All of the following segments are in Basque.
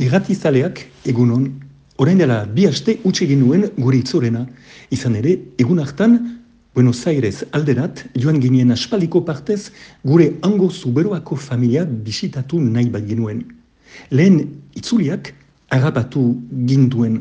Irratizaleak egunon, orain dela bi haste utxe genuen gure itzorena. Izan ere, egun hartan, Buenos Aires alderat, joan ginen aspaliko partez, gure ango zuberoako familia bisitatu nahi bat genuen. Lehen itzuliak harrapatu ginduen.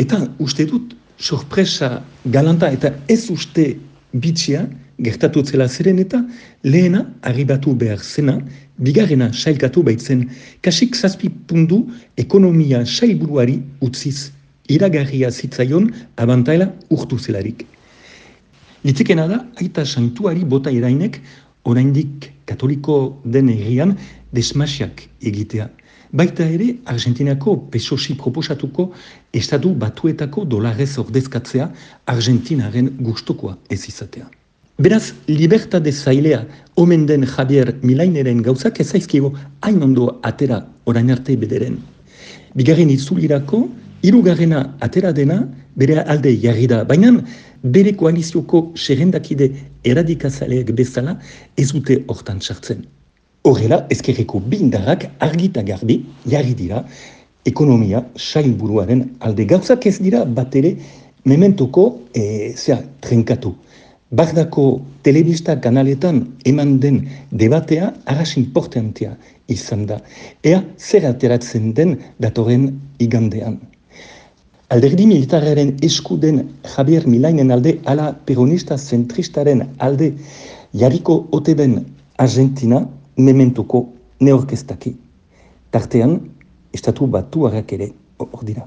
Eta uste dut, sorpresa galanta eta ez uste bitxia, gertatu zela zeren eta lehena arribatu behar zena, bigarrena sailkatu baitzen, kasik zazpi pundu ekonomia sailburuari utziz, iragarria zitzaion abantaila urtu zelarik. Litzekena da, aita santuari bota irainek, oraindik katoliko den egian, desmasiak egitea. Baita ere, Argentinako pesosi proposatuko estatu batuetako dolarez ordezkatzea Argentinaren gustokoa ez izatea. Beraz, libertade zailea omen den Javier Milaineren gauzak ezaizkigo hain ondo atera orain arte bederen. Bigarren itzulirako, irugarrena atera dena bere alde jarri da, baina bere koalizioko serendakide eradikazaleak bezala ez dute hortan sartzen. Horrela, ezkerreko bindarrak argita garbi jarri dira ekonomia sailburuaren alde gauzak ez dira bat ere mementoko e, zera, trenkatu. Bardako telebista kanaletan eman den debatea arras importantea izan da. Ea zer ateratzen den datorren igandean. Alderdi militararen eskuden Javier Milainen alde ala peronista zentristaren alde jarriko ote den Argentina mementuko neorkestaki. Tartean, estatu batu ere hor dira.